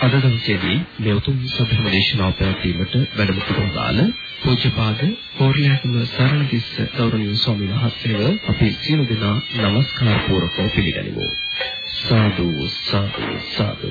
අද දවසේදී මේ උතුම් සත්‍යම දේශනාව පැවැත්වීමට වැඩම කරන පූජ්‍යපාද කෝරියාකම සරණතිස්ස ගෞරවනීය ස්වාමීන් වහන්සේව අපි සියලු දෙනා নমස්කාර පූර්වකව පිළිගනිමු. සාදු සාදු සාදු.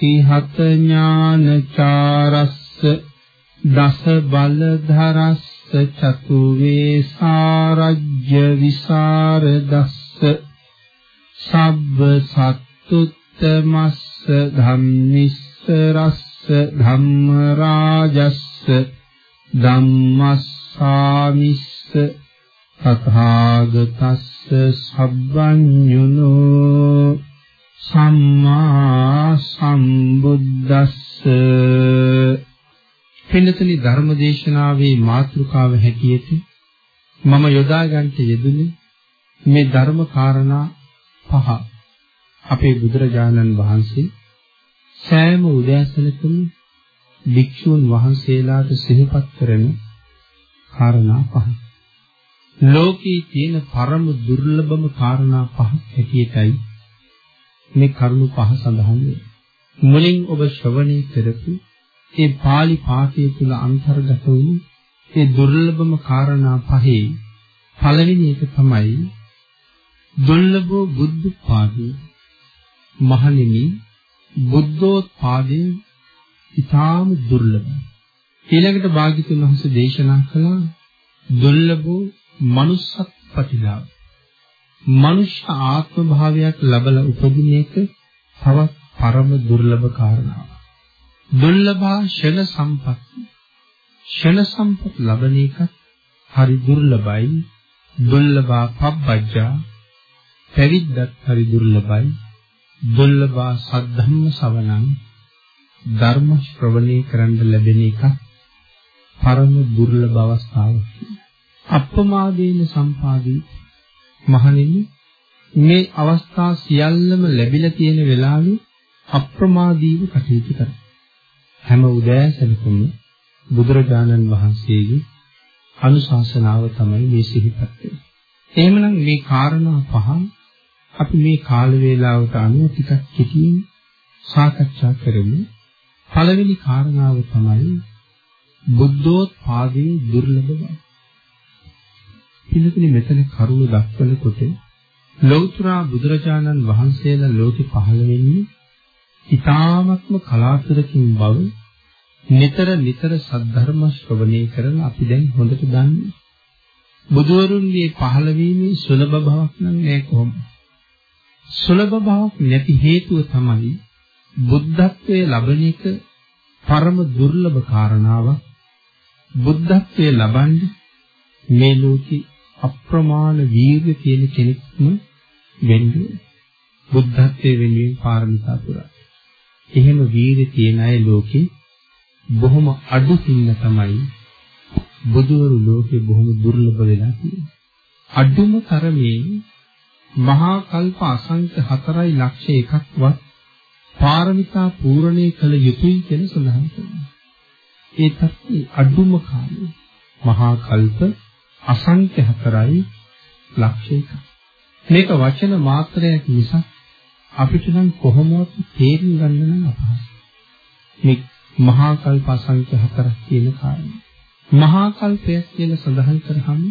අප්පටිහත ඥානචාරස්ස දස බලධරස්ස චතු වේසාරජ්‍ය විසරදස්ස සබ්බ සත්තුත්තමස්ස ධම්මිස්සරස්ස ධම්ම රාජස්ස ධම්මස්සාමිස්ස තථාගතස්ස සබ්බඤුනෝ සම්මා සම්බුද්දස්ස පින්නතනි ධර්මදේශනාවේ මාතෘකාව හැටියට මම යොදා ගන්නට යෙදුනේ මේ ධර්ම කාරණා පහ. අපේ බුදුරජාණන් වහන්සේ සෑම උදෑසනකම භික්ෂුන් වහන්සේලාට සිහිපත් කරන කාරණා පහ. ලෝකේ තියෙන පරම දුර්ලභම කාරණා පහක් හැටියටයි මේ කරුණු පහ සඳහන් වෙන්නේ. මුලින් ඔබ ශ්‍රවණය කරපු ඒ pāli පාඨය තුල අන්තර්ගත වූ ඒ දුර්ලභම කාරණා පහේ පළවෙනි එක තමයි දුර්ලභෝ බුද්ධ පාදේ මහණෙනි බුද්ධෝත්පාදයේ ඊටාම දුර්ලභයි. ඊළඟට භාග්‍යතුන් වහන්සේ දේශනා කළා දුර්ලභෝ manussත් ප්‍රතිලාභ. මනුෂ්‍ය ආත්ම භාවයක් ලැබලා උපදින එක තවත් පරම දුර්ලභ කාරණාවක්. දුර්ලභා ෂණ සම්පත්. ෂණ සම්පත් ලබන එක හරි දුර්ලභයි. දුර්ලභා පබ්බජ්ජා පැවිද්දත් හරි දුර්ලභයි. දුර්ලභා සද්ධම්ම ශවණං ධර්ම ශ්‍රවණය කරන්න ලැබෙන එක පරම දුර්ලභ අවස්ථාවක්. අප්‍රමාදේන සම්පාදී මහණෙනි මේ අවස්ථා සියල්ලම ලැබිලා තියෙන වෙලාවේ අප්‍රමාදීව කටයුතු කර. හැම උදෑසනකම බුදුරජාණන් වහන්සේගේ අනුශාසනාව තමයි මේ සිහිපත් වෙන්නේ. එහෙමනම් මේ කාරණා පහ අපි මේ කාල වේලාවට අනුව ටිකක් කෙටියෙන් සාකච්ඡා කරමු. පළවෙනි කාරණාව තමයි බුද්ධෝත්පාදයේ දුර්ලභ බව. පිළිතුරු මෙතන කරුණ දක්වනකොට ලෞතර බුදුරජාණන් වහන්සේලා ලෝකෙ පහළ වෙන්නේ ඊ타ත්ම කලාතුරකින් බව නිතර නිතර සද්ධර්ම ශ්‍රවණය කරන අපි දැන් හොඳට දන්නේ. බුදුවරුන්ගේ පහළ වීමේ සුලභ බවක් නම් නෑ කොහොමද? සුලභ බවක් නැති හේතුව තමයි බුද්ධත්වයේ ලබන එක පරම දුර්ලභ කාරණාවක්. බුද්ධත්වයේ ලබන්නේ මේ ලෝකේ අප්‍රමාණ වීර්ය තියෙන කෙනෙක්ම වෙන්නේ බුද්ධත්වයේ වෙනුවෙන් පාරමිතා පුරා. එහෙම වීර්ය තියෙන අය ලෝකේ බොහොම අඩු හින්න තමයි බුදුවරු ලෝකේ බොහොම දුර්ලභ වෙලා තියෙන්නේ. අඩුම තරමේ මහා කල්ප අසංඛ්‍ය 4 ලක්ෂ එකක්වත් පාරමිතා පූර්ණේ කළ යුතුයි කියන සඳහන් කරනවා. ඒ තත්ත්වයේ අඩුම කාලේ මහා කල්ප අසංඛ්‍ය 4යි ලක්ෂයක. මේක වචන මාත්‍රයක් නිසා අපිට නම් කොහොමවත් තේරුම් ගන්න නම් අපහසුයි. මේ මහා කල්ප අසංඛ්‍ය හතරක් කියන කාරණය. මහා කල්පයක් කියලා සඳහන් කරාම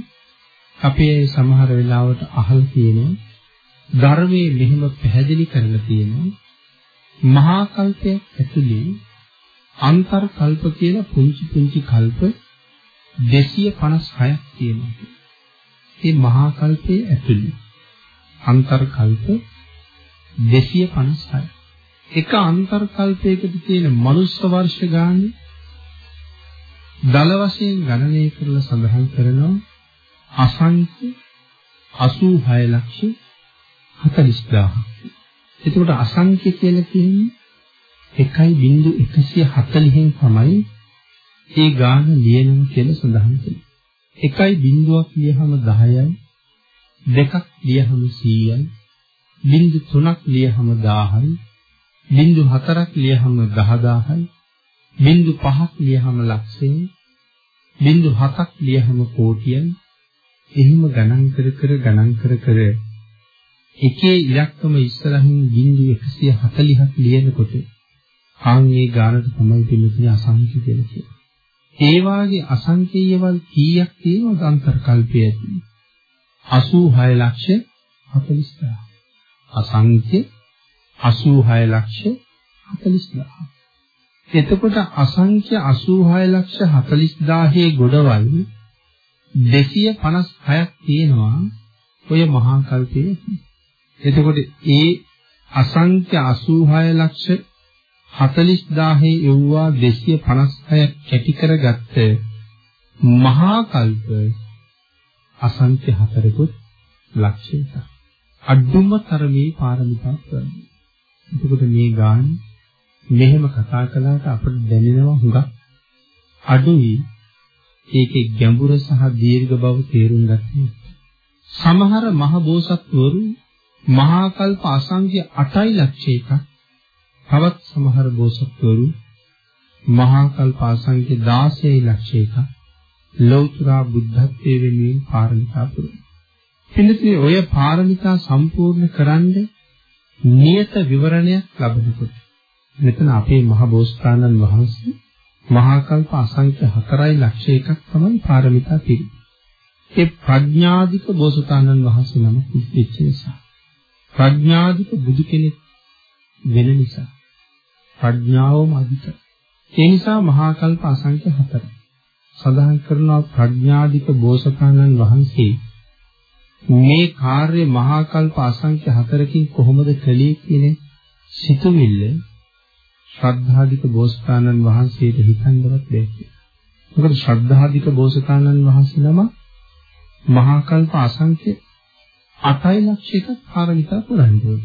අපේ සමහර වෙලාවට අහල් තියෙනවා ධර්මයේ මෙහෙම පැහැදිලි කරලා තියෙනවා මහා කල්පයක් ඇතුලේ අන්තර් කල්ප කියලා පුංචි පුංචි කල්ප 256ක් තියෙනවා. මේ මහා කල්පයේ ඇතුලේ අන්තර් කල්ප 256. එක අන්තර් කල්පයකට තියෙන මනුස්ස වර්ෂ ගාන දල වශයෙන් ගණනය කරලා සඳහන් කරනවා අසංඛ්‍ය 86 ලක්ෂ 40000ක්. එතකොට අසංඛ්‍ය කියලා කියන්නේ 1.140න් තමයි ඒ ගාන ලියනවා කියලා සඳහන් කරනවා. එකයි බිංදුවක් ලියහම 10යි දෙකක් ලියහම 100යි බිංදු තුනක් ලියහම 1000යි බිංදු හතරක් ලියහම 10000යි බිංදු පහක් ලියහම ලක්ෂයයි බිංදු හතක් ලියහම කෝටියයි එහෙම ගණන් කර කර ගණන් කර කර එකේ ඉලක්කම ඉස්සරහින් බිංදු 140ක් ලියනකොට ආන්ගේ ගානට තමයි පිළිතුරු අසංඛ්‍ය කියලා කියන්නේ. ඒ වාගේ අසංඛේයවල් කීයක් තියෙනවද අන්තර්කල්පය ඇතුළේ? 86 ලක්ෂ 40000. අසංඛ්‍ය 86 ලක්ෂ 40000. එතකොට අසංඛ්‍ය 86 ලක්ෂ 40000 ගොඩවල් 256ක් තියෙනවා ඔය මහා කල්පයේ. එතකොට ඒ අසංඛ්‍ය 86 ලක්ෂ 40000 යවුවා 256ක් කැටි කරගත්ත මහා කල්ප අසංඛ්‍ය හතරකුත් ලක්ෂයක අඩුම තරමේ පාරමිතා කරනවා. එතකොට මේ ගාන මෙහෙම කතා කළාට අපිට දැනෙනවා හුඟක් අඩුයි ඒකේ ගැඹුර සහ දීර්ඝ බව තේරුම් ගන්න. සමහර මහ බෝසත්වරු මහා කල්ප අසංඛ්‍ය 8යි ලක්ෂයක තවත් සමහර බෝසත්වරු මහා කල්ප අසංඛ්‍ය 16යි ලක්ෂයක ලෞතර බුද්ධත්වයේ වෙනුවෙන් පාරමිතා පුරනවා. එනිසා ඔය පාරමිතා සම්පූර්ණ කරන්න නියත විවරණයක් ලැබෙනකොට මෙතන අපේ මහ බෝසතාණන් වහන්සේ මහා කල්ප අසංඛ්‍ය 4යි ලක්ෂ එකක් තමයි පාරමිතා පිළිගන්නේ. ඒ ප්‍රඥාධික බෝසතාණන් වහන්සේ නම පිළිච්ච නිසා. ප්‍රඥාධික බුදු කෙනෙක් වෙන නිසා ප්‍රඥාවම අධිකයි. ඒ නිසා මහා කල්ප අසංඛ්‍ය 4. සඳහන් කරනවා ප්‍රඥාධික බෝසතාණන් වහන්සේ මේ කාර්ය මහා කල්ප අසංඛ්‍ය 4කින් කොහොමද කළේ කියන සිතුවිල්ල ශ්‍රද්ධාධික බෝසතාණන් වහන්සේට හිතන්නවත් බැහැ. මොකද ශ්‍රද්ධාධික බෝසතාණන් වහන්සේ නම මහා කල්ප අසංඛ්‍ය 8 ලක්ෂයක පාරමිතා පුරන්නේ.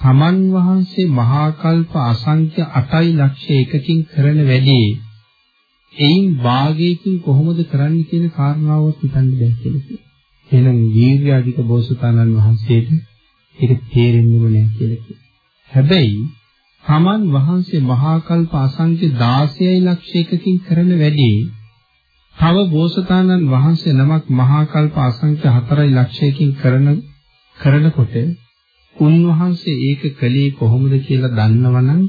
තමන් වහන්සේ මහා කල්ප අසංඛ්‍ය 8 ලක්ෂ එකකින් කරන වැඩේ එයින් භාගයකින් කොහොමද කරන්නේ කියන කාරණාවත් හිතන්න බැහැ කියලා. එහෙනම් වීර්ය අධික බෝසතාණන් වහන්සේට ඒක තේරෙන්නේම නැහැ කියලා. හැබැයි තමන් වහන්සේ මහා කල්ප අසංඛ්‍ය 16 ලක්ෂ එකකින් කරන වැඩේ තව බෝසතාණන් වහන්සේ නමක් මහා කල්ප අසංඛ්‍ය 4 ලක්ෂයකින් කරන කරනකොට උන්වහන්සේ ඒක කළේ කොහොමද කියලා දන්නවනම්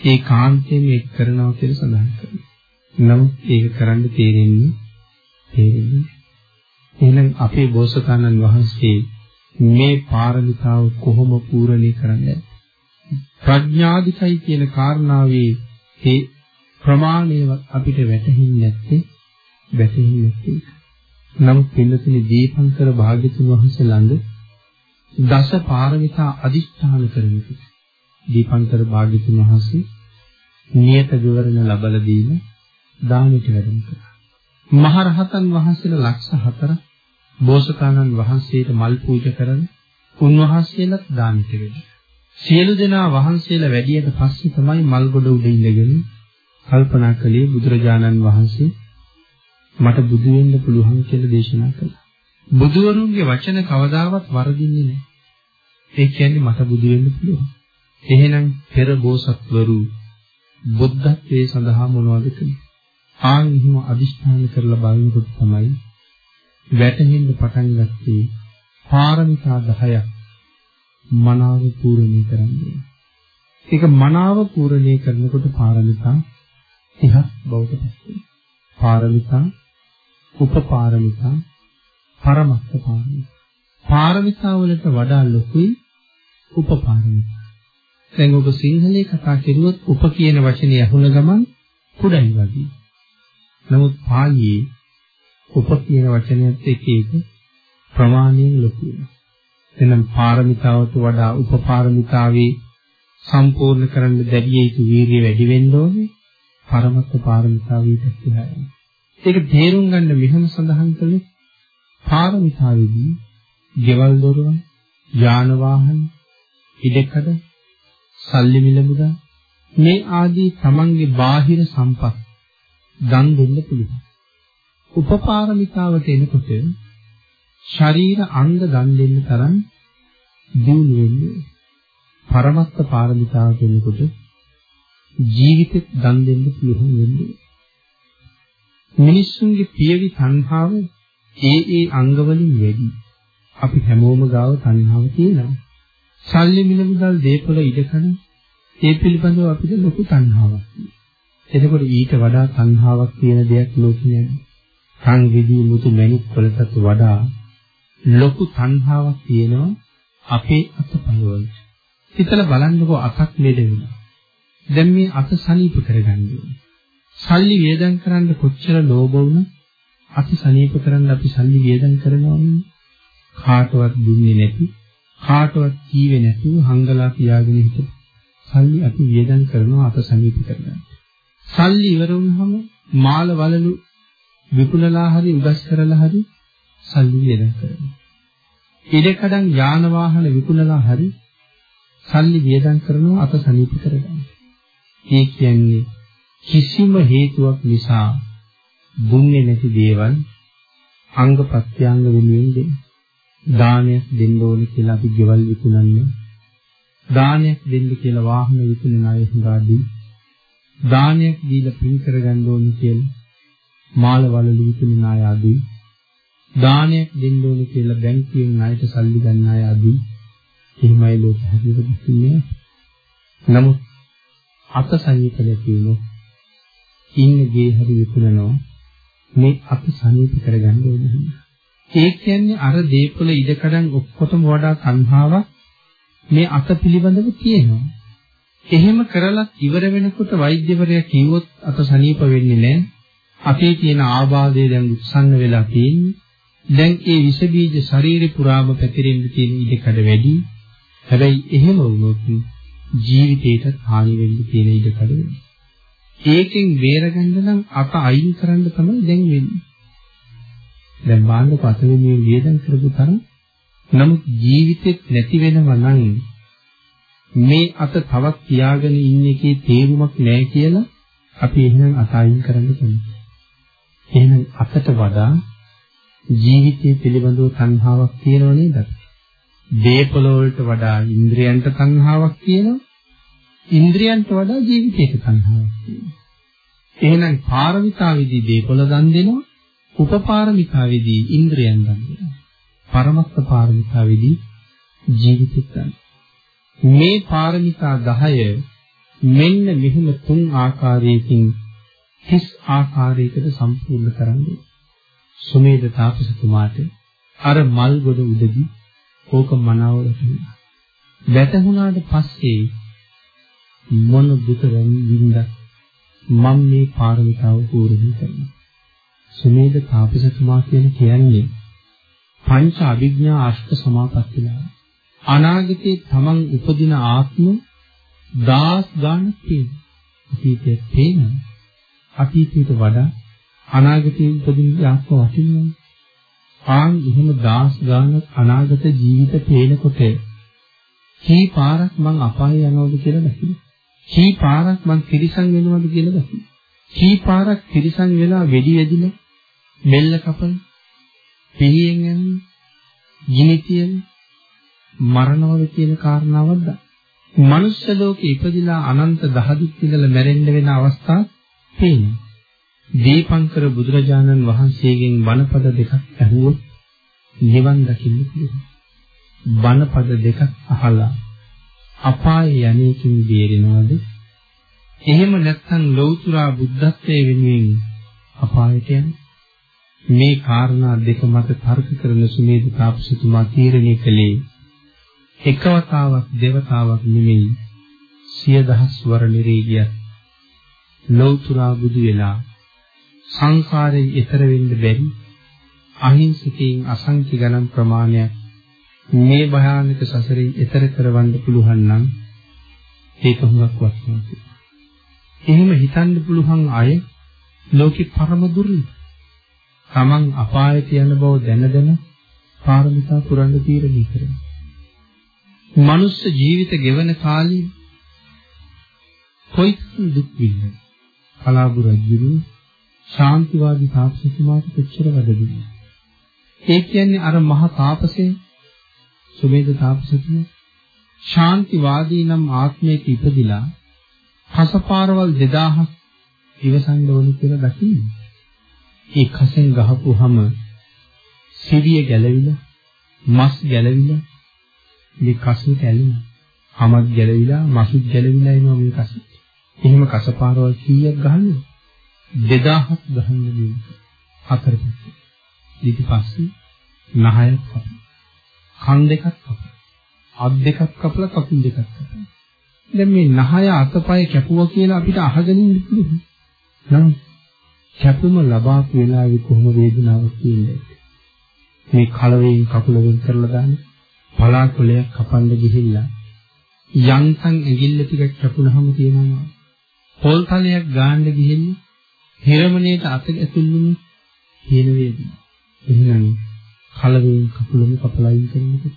ඒ කාන්තයෙන් ඒක කරනවා කියලා සඳහන් කරනවා. නමුත් ඒක කරන්න තේරෙන්නේ තේරෙන්නේ එහෙනම් අපේ බෝසතාණන් වහන්සේ මේ පාරමිතාව කොහොම පූර්ණේ කරන්නේ? ප්‍රඥාදිකයි කියන කාරණාවේ ඒ ප්‍රමාණයවත් අපිට වැටහෙන්නේ නැත්තේ? වැටහෙන්නේ නැත්තේ. නමුත් පින්නතුනි දීපංකර භාග්‍යතුන් වහන්සේ ළඟ දස පාරමිතා අදිෂ්ඨාන කරමින් දීපංකර භාග්‍යතුන් වහන්සේ නියත විවරණ ලබලා දීම දානෙට වැඩම කළා. මහරහතන් වහන්සේලා ලක්ෂ 4 බෝසතාණන් වහන්සේට මල් පූජා කරන උන්වහන්සේලාත් දානෙට වෙනවා. සියලු දෙනා වහන්සේලා වැඩියට පස්සේ තමයි මල් ගොඩ උඩ ඉඳගෙන කල්පනා කළේ බුදුරජාණන් වහන්සේ මට බුදු වෙන්න පුළුවන් කියලා දේශනා කළා. බුදුවරුන්ගේ වචන කවදාවත් වරදින්නේ නැහැ. ඒ කියන්නේ මට බුදු වෙන්න පුළුවන්. එහෙනම් පෙර බෝසත්වරු බුද්ධත්වයේ සඳහා මොනවද කළේ? ආන් එහෙම අදිෂ්ඨාන කරලා බලනකොට තමයි වැටහෙන්න පටන් ගත්තේ පාරමිතා 10ක් මනාව පූර්ණේ කරන්නේ. ඒක මනාව පූර්ණේ කරනකොට පාරමිතා 30ක් බවට පත් වෙනවා. පාරමිතා, උපපාරමිතා, පරමස්ත පාරමිතා. පාරමිතා වලට වඩා ලොකුයි උපපාරමිතා. දැන් ඔබ සිංහලේ කතා කරුවොත් උප කියන වචනේ අහුන ගමන් කුඩයි වගේ. නමුත් පාලියේ උප කියන වචනයත් එක්ක ඒක ප්‍රමාණයෙන් ලොකු වෙනවා. එනම් පාරමිතාවට වඩා උපපාරමිතාවේ සම්පූර්ණ කරන්න දැඩිය යුතු වීරිය වැඩි වෙන්න ඕනේ. පරමත්ත පාරමිතාවීට කියලා. ඒක තේරුම් ගන්න මෙහෙම සඳහන් කළේ පාරමිතාවේදී ගෙවල් දොරවල්, යාන වාහන, ඉඩකඩ, සල්ලි මිල මුදල් මේ ආදී තමන්ගේ බාහිර සම්පත් දන් දෙන්න පුළුවන්. උපපාරමිතාවට එනකොට ශරීර අංග දන් දෙන්න තරම් දියුණු වෙන්නේ පරමත්ත පාරමිතාවට එනකොට ජීවිතෙත් දන් දෙන්න පුළුවන් වෙන්නේ මිනිස්සුන්ගේ පියවි තණ්හාව ඒ ඒ අංග වලින් වැඩි අපි හැමෝම ගාව තණ්හාව තියෙනවා සල්ලි මිල මුදල් දීපල ඉඩකඩ ඒ පිළිබඳව අපිට ලොකු තණ්හාවක් තියෙනවා එතකොට ඊට වඩා තණ්හාවක් තියෙන දෙයක් ලෝකේ නැහැ රන් ගෙඩි මුතු මැණික් වලටත් වඩා ලොකු තණ්හාවක් තියෙනවා අපේ අතපයවල. හිතලා බලන්නකෝ අතක් ලෙඩ වෙනවා. දැන් මේ අත සනීප කරගන්න ඕනේ. සල්ලි වේදම් කරන්න කොච්චර ලෝභ වුණා අත සනීප කරන්න අපි සල්ලි වේදම් කරනවනේ. කාටවත් දුන්නේ නැති, කාටවත් කීවේ නැතුව හංගලා තියාගෙන හිට සල්ලි අපි වේදම් කරනවා අත සනීප කරගන්න. සල්ලි ඉවර වුණාම මාල වලලු විකුණලා හරි උදස් කරලා හරි සල්ලි වේදම් කරනවා. ඉඩකඩම් යාන වාහන විකුණලා හරි සල්ලි වේදම් කරනවා අත සනීප කරගන්න. ඒ කියන්නේ කිසිම හේතුවක් නිසා දුන්නේ නැති දේවල් අංග ප්‍රත්‍යංග වෙනුවෙන් දෙන්න. දානයක් දෙන්න ඕනේ කියලා අපි ගෙවල් විකුණන්නේ. දානයක් දෙන්න කියලා වාහන විකුණන අය හඳාදී. දානයක් දීලා පින් කරගන්න ඕනේ කියලා මාල වලලු විකුණන අය ආදී. දානයක් දෙන්න ඕනේ කියලා බැංකුවෙන් ණයට සල්ලි ගන්න අය ආදී. එහෙමයි ලෝක හැටියට දෙන්නේ. නමුත් අත සනීප නැතිනො ඉන්න ගේ හරි විකුණනවා මේ අපි සනීප කරගන්න ඕනේ. ඒ කියන්නේ අර දීපල ඉඩකඩම් ඔක්කොටම වඩා තණ්හාවක් මේ අත පිළිබඳව තියෙනවා. එහෙම කරලත් ඉවර වෙනකොට වෛද්‍යවරයා කිව්වොත් අත සනීප වෙන්නේ නැහැ. අපේ තියෙන ආබාධය දැන් උත්සන්න වෙලා තියෙන්නේ. දැන් ඒ විස බීජ ශරීරේ පුරාම පැතිරෙන්න තියෙන ඉඩකඩ වැඩි. හැබැයි එහෙම වුණොත් ජීවිතේට හානි වෙන්න තියෙන ඉඩකඩ වෙනවා. ඒකෙන් බේරගන්න නම් අත අයින් කරන්න තමයි දැන් වෙන්නේ. දැන් බාන්න පසවෙනිය වියදම් කරපු තරම් නමුත් ජීවිතෙත් නැති වෙනවා නම් මේ අත තවත් තියාගෙන ඉන්න එකේ තේරුමක් නැහැ කියලා අපි එහෙනම් අත අයින් කරන්න කැමතියි. එහෙනම් අතට වඩා ජීවිතය පිළිබඳව තණ්හාවක් තියෙනව නේද? දේපල වලට වඩා ඉන්ද්‍රයන්ට තණ්හාවක් තියෙනවා. ඉන්ද්‍රයන්ට වඩා ජීවිතයක තණ්හාවක් තියෙනවා. එහෙනම් පාරමිතාවේදී දේපල දන් දෙනවා. උපපාරමිතාවේදී ඉන්ද්‍රයන් දන් දෙනවා. පරමස්ත පාරමිතාවේදී ජීවිතයක් දන්. මේ පාරමිතා 10 මෙන්න මෙහිම තුන් ආකාරයකින් හිස් ආකාරයකට සම්පූර්ණ කරන්නේ. සුමේද තාපසතුමාට අර මල් ගොඩ උඩදී ඕක මනාවල තිබුණා. වැටුණාට පස්සේ මොන දුක විඳින්ද මම මේ පාරමිතාව පූර්ණ කරනවා. සුමේද තාපසතුමා කියන කියන්නේ පංච අභිඥා අෂ්ට සමාපත්තිලා. අනාගතේ තමන් උපදින ආත්ම දාස් ගානක් තියෙනවා. අතීතයේ පේන අතීතයට වඩා අනාගතයේ උපදින ආත්ම වටිනවා. ආන් එහෙම දාස් ගානක් අනාගත ජීවිත පේනකොට කී පාරක් මං අපාය යනවද කියලා දැකිනේ. කී පාරක් මං තිරිසන් වෙනවද කියලා දැකිනේ. කී පාරක් තිරිසන් වෙලා වෙඩි වෙදිලා මෙල්ල කපන පිහියෙන් යන්නේ ගිනි තියෙන මරණවල කියන කාරණාවක්ද මනුෂ්‍ය ලෝකේ ඉපදිලා අනන්ත දහදුක් ඉඳලා මැරෙන්න වෙන අවස්ථා පේනවා. දීපංකර බුදුරජාණන් වහන්සේගෙන් වනපද දෙකක් ඇහුවොත් නිවන් දකින්න පුළුවන්. බණපද දෙකක් අහලා අපායේ යන්නේකින් බේරෙනවද? එහෙම නැත්නම් ලෞතර බුද්ධත්වයේ වෙනුවෙන් අපායට යන්නේ? මේ කාරණා දෙක මත තර්ක කරන සුමේද තාපසතුමා තීරණය කළේ එකවතාවක් දෙවතාවක් නෙමෙයි සිය දහස් වර නිරේගිය ලෞතර බුදු වෙලා සංසාරයෙන් එතර වෙන්න බැරි අහිංසකයින් අසංඛ්‍ය ගණන් ප්‍රමාණයක් මේ භයානක සසරින් එතර කරවන්න පුළුවන් නම් ඒක හුඟක් වටිනවා. එහෙම හිතන්න පුළුවන් අය ලෝකේ පරම දුර්ලභ. Taman අපායට යන බව දැන දැන පාරමිතා පුරන්න තීරණය කරනවා. මනුස්ස ජීවිත ගෙවන කාලේ කොයිතරම් දුක් විඳිනවද? කලාබු රජුරු ශාන්තිවාදී තාපසතුමාට කොච්චර වැඩ දුන්නා. ඒ කියන්නේ අර මහා තාපසේ සුමේද තාපසතුමා ශාන්තිවාදී නම් ආත්මයක ඉපදිලා කසපාරවල් 2000ක් ඉවසන්න ඕන කියලා දකින්නේ. ඒ කසෙන් ගහපුවාම සිවිය ගැලවිලා මස් ගැලවිලා මේ කසුට ඇලෙනවා. හමත් ගැලවිලා මසුත් ගැලවිලා එනවා මේ කසුට. එහෙම කසපාරවල් කීයක් ගහන්නේ? 2000ක් ගහන්න මේ හතර පිට. ඊට පස්සේ නහයක් කපනවා. කන් දෙකක් කපනවා. අත් දෙකක් කපලා කකුල් දෙකක් කපනවා. දැන් මේ නහය අතපය කැපුවා කියලා අපිට අහගෙන ඉන්න පුළුවන්. නම් කැපුම ලබාපු වෙලාවේ කොහොම වේදනාවක් තියෙන්නේ? මේ කලවයෙන් කකුල වෙන් කරලා දාන්නේ පලාකුලයක් කපන්න ගිහිල්ලා යන්තම් ඇඟිල්ල ටිකක් කැපුණාම තියෙනවා පොල් තලයක් ගාන්න ගිහිල්ලා හිරමණයට අත ඇතුළුනු තියෙන වේදනාව. එහෙනම් කලවෙන් කකුලම කපලා ඉන්න කෙනෙකුට.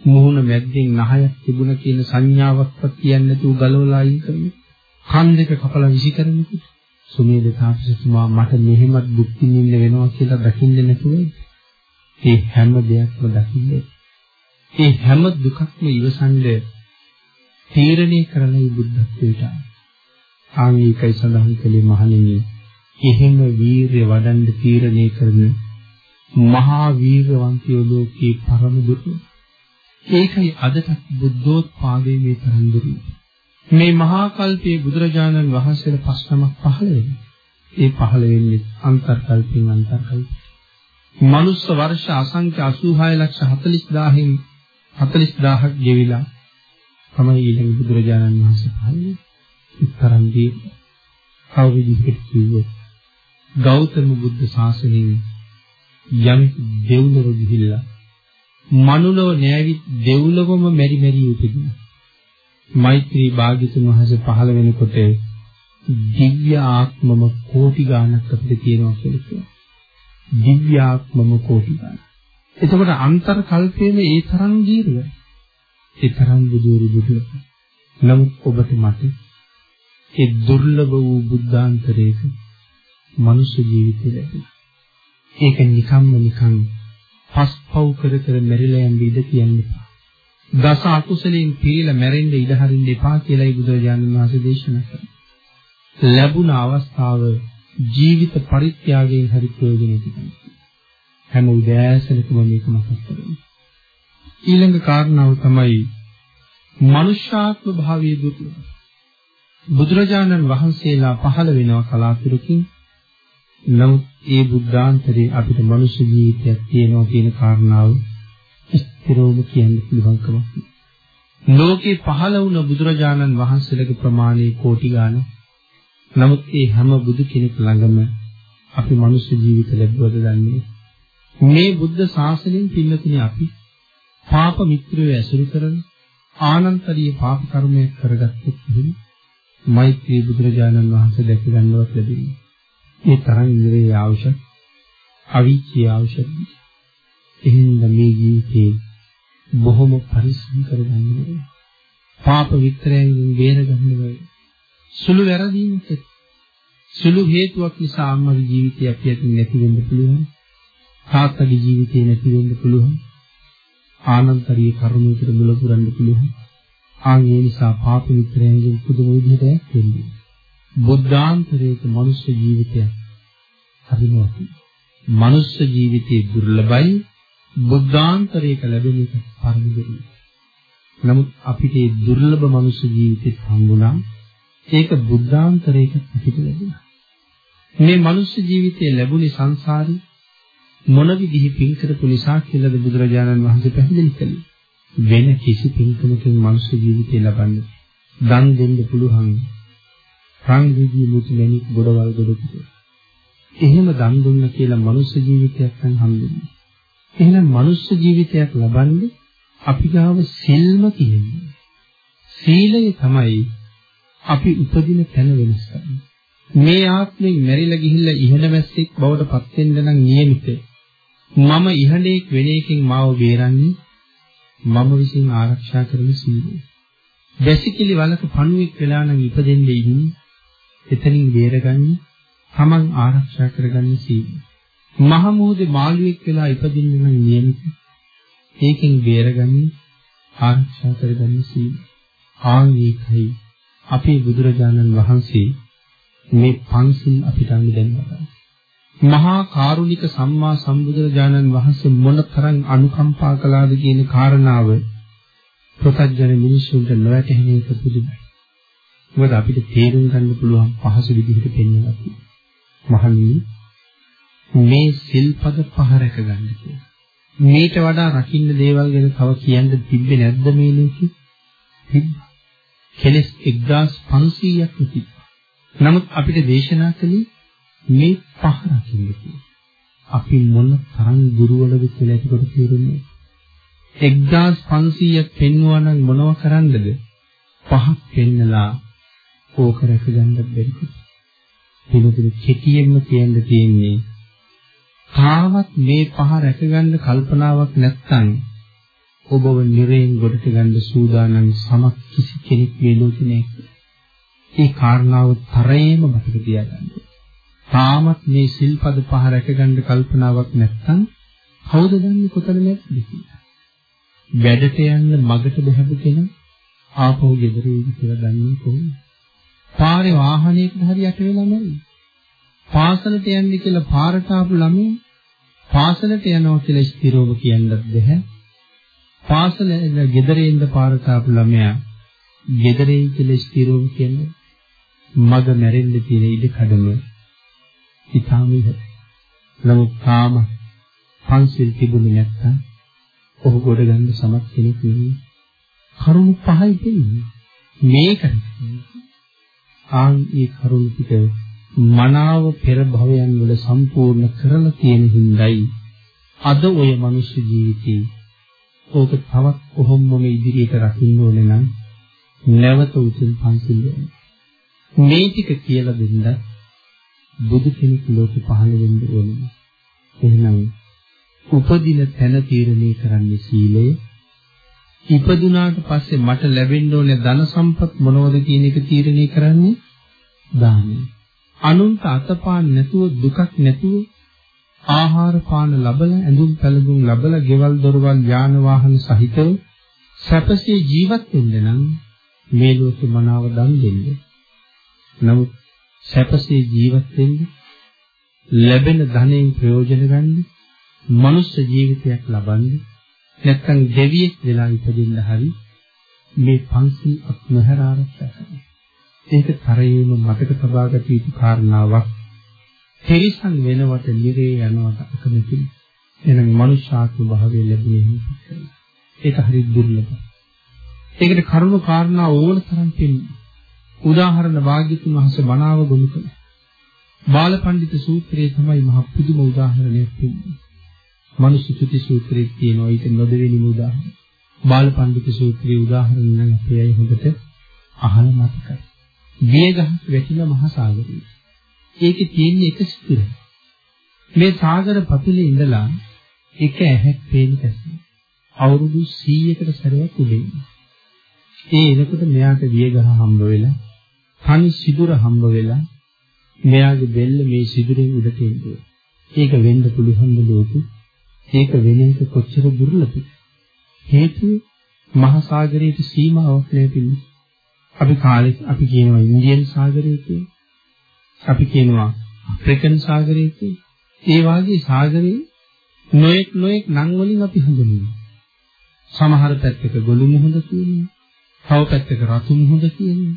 මුහුණ මැද්දෙන් නහයක් තිබුණ කියන සංඥාවක්වත් කියන්නේ නැතුව ගලවලා අයින් කරන්නේ. කන් දෙක කපලා විසි කරනකොට සුමේද තාපසතුමා මට මෙහෙමත් දුක් විඳින්න වෙනවා කියලා දකින්නේ නැතුව ඒ හැම දෙයක්ම දකින්නේ. ඒ හැම දුකක්ම ඉවසන්නේ තීරණය කරලා බුද්ධත්වයට. ආංගිකයි සඳහන් කළේ මහණෙනි. එහෙම වීරිය වඩන්න තීරණය කරන මහා වීරවන්තයෝ ලෝකේ පරම දුර්ලභ ඒකයි අදටත් බුද්ධෝත්පාදයේ මේ තරම් දුර්ලභ. මේ මහා කල්පයේ බුදුරජාණන් වහන්සේලා පස් නමක් පහළ වෙන්නේ. ඒ පහළ වෙන්නේ අන්තර්කල්පයෙන් අන්තර්කල්ප. මනුස්ස වර්ෂ අසංඛ්‍ය 86 ලක්ෂ 40000න් 40000ක් ගෙවිලා තමයි ඊළඟ බුදුරජාණන් වහන්සේ පහළ වෙන්නේ. තරම් දී කවුරුදිකට කිව්වොත් ගෞතම බුද්ධ ශාසනයෙන් යම් දෙව්ලොව ගිහිල්ලා මනුලව නෑවිත් දෙව්ලොවම මෙරි මෙරි උපදින. මෛත්‍රී භාග්‍යතුන් වහන්සේ පහළ වෙනකොට දිව්‍ය ආත්මම කෝටි ගාණක් අපිට තියෙනවා කියලා කියනවා. දිව්‍ය ආත්මම කෝටි ගාණක්. එතකොට අන්තර් කල්පයේ ඒ තරම් දීර්ඝයි. ඒ තරම් බුදුරු දුර්ලභ. නමුත් ඔබට මට ඒ දුර්ලභ වූ බුද්ධාන්තරයක මනුෂ්‍ය ජීවිතය ලැබුණා. ඒක නිකම්ම නිකම් පස්පව් කර කර මෙරිලා යන්න ඉඩ කියන්න එපා. දස අකුසලෙන් පිරීලා මැරෙන්න ඉඩ හරින්න එපා කියලායි බුදුරජාණන් වහන්සේ දේශනා කළේ. ලැබුණ අවස්ථාව ජීවිත පරිත්‍යාගයෙන් හරි ප්‍රයෝජනෙට ගන්න. හැම උදෑසනකම මේක මතක් කරගන්න. ඊළඟ කාරණාව තමයි මනුෂ්‍යාත්ම භාවයේ දුර්ලභ. බුදුරජාණන් වහන්සේලා පහළ වෙනවා කලාතුරකින් නමුත් ඒ බුද්ධාන්තරේ අපිට මනුෂ්‍ය ජීවිතයක් තියෙනවා කියන කාරණාව ස්ථිරවම කියන්න පුළුවන්කමක් ලෝකේ පහළ වුණ බුදුරජාණන් වහන්සේලගේ ප්‍රමාණය කෝටි ගාණක්. නමුත් ඒ හැම බුදු කෙනෙක් ළඟම අපි මනුෂ්‍ය ජීවිත ලැබුවද දන්නේ මේ බුද්ධ ශාසනයෙන් පින්නතුනි අපි පාප මිත්‍රයෝ ඇසුරු කරන ආනන්තරීය පාප කර්මයක් කරගත්තොත් එහෙම මෛත්‍රී බුදුරජාණන් වහන්සේ දැක ගන්නවත් ලැබෙන්නේ. ඒ තරම් ඉන්ද්‍රිය අවශ්‍ය අවිචී අවශ්‍ය. එහෙනම් මේ ජීවිතේ බොහොම පරිස්සම් කරගන්න ඕනේ. පාප විතරයෙන් බේරගන්න ඕනේ. සුළු වැරදීමක් සුළු හේතුවක් නිසා අම්මගේ ජීවිතය අපි අතින් නැති වෙන්න පුළුවන්. තාත්තගේ ජීවිතේ නැති වෙන්න පුළුවන්. ආනන්තරීය කර්මයකට මුල පුරන්න පුළුවන්. ආන් ඒ නිසා පාප විතරයෙන් පුදුම විදිහට වෙන්නේ. බුද්ධාන්තරයක මනුෂ්‍ය ජීවිතයක් හරිනවති. මනුෂ්‍ය ජීවිතයේ දුර්ලභයි බුද්ධාන්තරයක ලැබෙන එක පරිදිරි. නමුත් අපිට මේ දුර්ලභ මනුෂ්‍ය ජීවිතේ හම්බුණා. ඒක බුද්ධාන්තරයක අපිට ලැබුණා. මේ මනුෂ්‍ය ජීවිතේ ලැබුණේ සංසාරේ මොන විදිහේ පින් කරපු නිසා කියලාද බුදුරජාණන් වහන්සේ පැහැදිලි කළේ. වෙන කිසි පින්කමකින් මනුෂ්‍ය ජීවිතය ලබන්නේ දන් දෙන්න පුළුවන්. රන් දිවි මුතු මැණික් ගොඩවල් ගොඩකට. එහෙම දන් දුන්න කියලා මනුෂ්‍ය ජීවිතයක් නම් හම්බෙන්නේ. එහෙනම් මනුෂ්‍ය ජීවිතයක් ලබන්නේ අපි ගාව සිල්ම කියන්නේ. සීලය තමයි අපි උපදින තැන වෙනස් කරන්නේ. මේ ආත්මෙන් මැරිලා ගිහිල්ලා ඉහළ මැස්සෙක් බවට පත් වෙන්න නම් නියමිතයි. මම ඉහළේක් වෙන එකෙන් මාව බේරන්නේ මම විසින් ආරක්ෂා කරන සීලය. වැසිකිලි වලක පණුවෙක් වෙලා නම් ඉපදෙන්නේ ඉන්නේ එතනින් බේරගන්නේ තමන් ආරක්ෂා කරගන්න සීලය. මහ මොහොතේ මාළුවෙක් වෙලා ඉපදින්න නම් නියමිත. ඒකෙන් බේරගන්නේ ආරක්ෂා කරගන්න සීලය. ආන්දීකයි අපේ බුදුරජාණන් වහන්සේ මේ පන්සිල් අපිට අනුදැන්වනවා. මහා කාරුණික සම්මා සම්බුදුරජාණන් වහන්සේ මොනතරම් අනුකම්පා කළාද කියන කාරණාව ප්‍රත්‍යජන මිනිසුන්ට නොවැටහෙන එක පුදුමයි. මොකද අපිට තේරුම් ගන්න පුළුවන් පහසු විදිහට පෙන්වලා තියෙනවා. මහණනි මේ සිල්පද පහ රැක ගන්න කියලා. මේට වඩා රකින්න දේවල් ගැන තව කියන්න තිබ්බේ නැද්ද මේ ලෝකෙ? තිබ්බා. කෙලස් 1500ක් තිබ්බා. නමුත් අපිට දේශනා කළේ මේ පහ රකින්න අපි මොන තරම් දුර්වලද කියලා ඒකට තේරෙන්නේ 1500ක් පෙන්වුවා නම් මොනව කරන්නද පහක් පෙන්නලා ඕක රැකගන්න බැරි කොට පිළිතුරු කෙටියෙන්ම කියන්න තියෙන්නේ තාවත් මේ පහ රැකගන්න කල්පනාවක් නැත්නම් ඔබව නිරයෙන් ගොඩට ගන්න සූදානම් සමක් කිසි කෙනෙක් මේ ලෝකේ නැහැ. ඒ කාරණාව තරයේම මතක තියාගන්න. තාමත් මේ සිල්පද පහ රැකගන්න කල්පනාවක් නැත්නම් කවුද දන්නේ කොතන නැද්ද කියලා. වැඩට යන්න මගට බහැපු කෙනා ආපහු ගෙදර ඉවි කියලා දන්නේ කොහොමද? පාරේ වාහනයකට හරි යට වෙලා නැහැ. පාසලට යන්න කියලා පාරට ආපු ළමයා පාසලට යනවා කියලා ස්ථිරව කියන්නත් බැහැ. පාසල ගෙදර එන්න පාරට ආපු ළමයා ගෙදරේ කියලා ස්ථිරව කියන්නේ මග මැරෙන්න තියෙන ඉඩ කඩම ඉතාම ඉහළයි. නමුත් තාම පන්සිල් තිබුණේ නැත්තම් ඔහු ගොඩ ගන්න සමත් කෙනෙක් නෙවෙයි. කරුණු පහයි දෙන්නේ. මේකට ආන් මේ කරුණු ටික මනාව පෙර භවයන් වල සම්පූර්ණ කරලා තියෙන හිඳයි අද ඔය මනුෂ්‍ය ජීවිතේ ඕක තවත් කොහොමම ඉදිරියට රකින්න ඕනේ නම් නැවත උතුම් පන්සිල් මේ ටික කියලා දෙන්න බුදු කෙනෙක් ලෝකෙ පහළ වෙන්න ඕනේ. එහෙනම් උපදින තැන තීරණය කරන්නේ සීලය. ඉපදුනාට පස්සේ මට ලැබෙන්න ඕනේ ධන සම්පත් මොනවද කියන එක තීරණය කරන්නේ දානය. අනුන්ට අතපාන් නැතුව දුකක් නැතුව ආහාර පාන ලබලා ඇඳුම් පැළඳුම් ලබලා ගෙවල් දොරවල් යාන වාහන සහිතව සැපසේ ජීවත් වෙන්න නම් මේ ලෝකේ මනාව දන් දෙන්න. නමුත් සැපසේ ජීවත් වෙන්න ලැබෙන ධනෙන් ප්‍රයෝජන ගන්න මනුෂ්‍ය ජීවිතයක් ලබන්න නැත්නම් දෙවියෙක් වෙලා ඉපදෙන්න හරි මේ පන්සිල් අත්මහර ආරක්ෂා කරනවා. ඒක තරයේම මතක තබාගත යුතු කාරණාවක්. තිරිසන් වෙනවට නිරේ යනවට අකමැති. එනම් මනුෂ්‍යාත්ම භාවය ලැබෙන්නේ ඒක හරි දුර්ලභයි. ඒකට කරුණු කාරණා ඕන තරම් තියෙනවා. උදාහරණ වාග්යතුන් වහන්සේ මනාව ගොනු කළා. බාලපඬිත සූත්‍රයේ තමයි මහ පුදුම උදාහරණයක් තියෙන්නේ. මනුෂ්‍ය චුති සූත්‍රයේ තියෙනවා ඊට නොදෙවෙනිම උදාහරණ. බාලපඬිත සූත්‍රයේ උදාහරණ නම් අපේ අය හොඳට අහලා මතකයි. වියගහක් වැටිලා මහ සාගරය. ඒකේ තියෙන එක සිතුර. මේ සාගර පතුලේ ඉඳලා එක ඇහැක් පේන කැසි. අවුරුදු 100කට සැරයක් උඩින්. ඒ එනකොට මෙයාට වියගහ හම්බ වෙලා තනි සිදුර හම්බ වෙලා මෙයාගේ බෙල්ල මේ සිදුරෙන් උඩට එන්නේ. ඒක වෙන්න පුළුවන් ලෝකෙ. ඒක වෙන එක කොච්චර දුර්ලභද? හේතුව මහා සාගරයේ සීමාවක් නැතිලු. අපි කාලේ අපි කියනවා ඉන්දියන් සාගරය කියලා. අපි කියනවා අප්‍රිකන් සාගරය කියලා. ඒ වාගේ සාගරේ නොඑක් නොඑක් නම් වලින් අපි හඳුන්වනවා. සමහර පැත්තක ගොළු මුහුද කියනවා. තව පැත්තක රතු මුහුද කියනවා.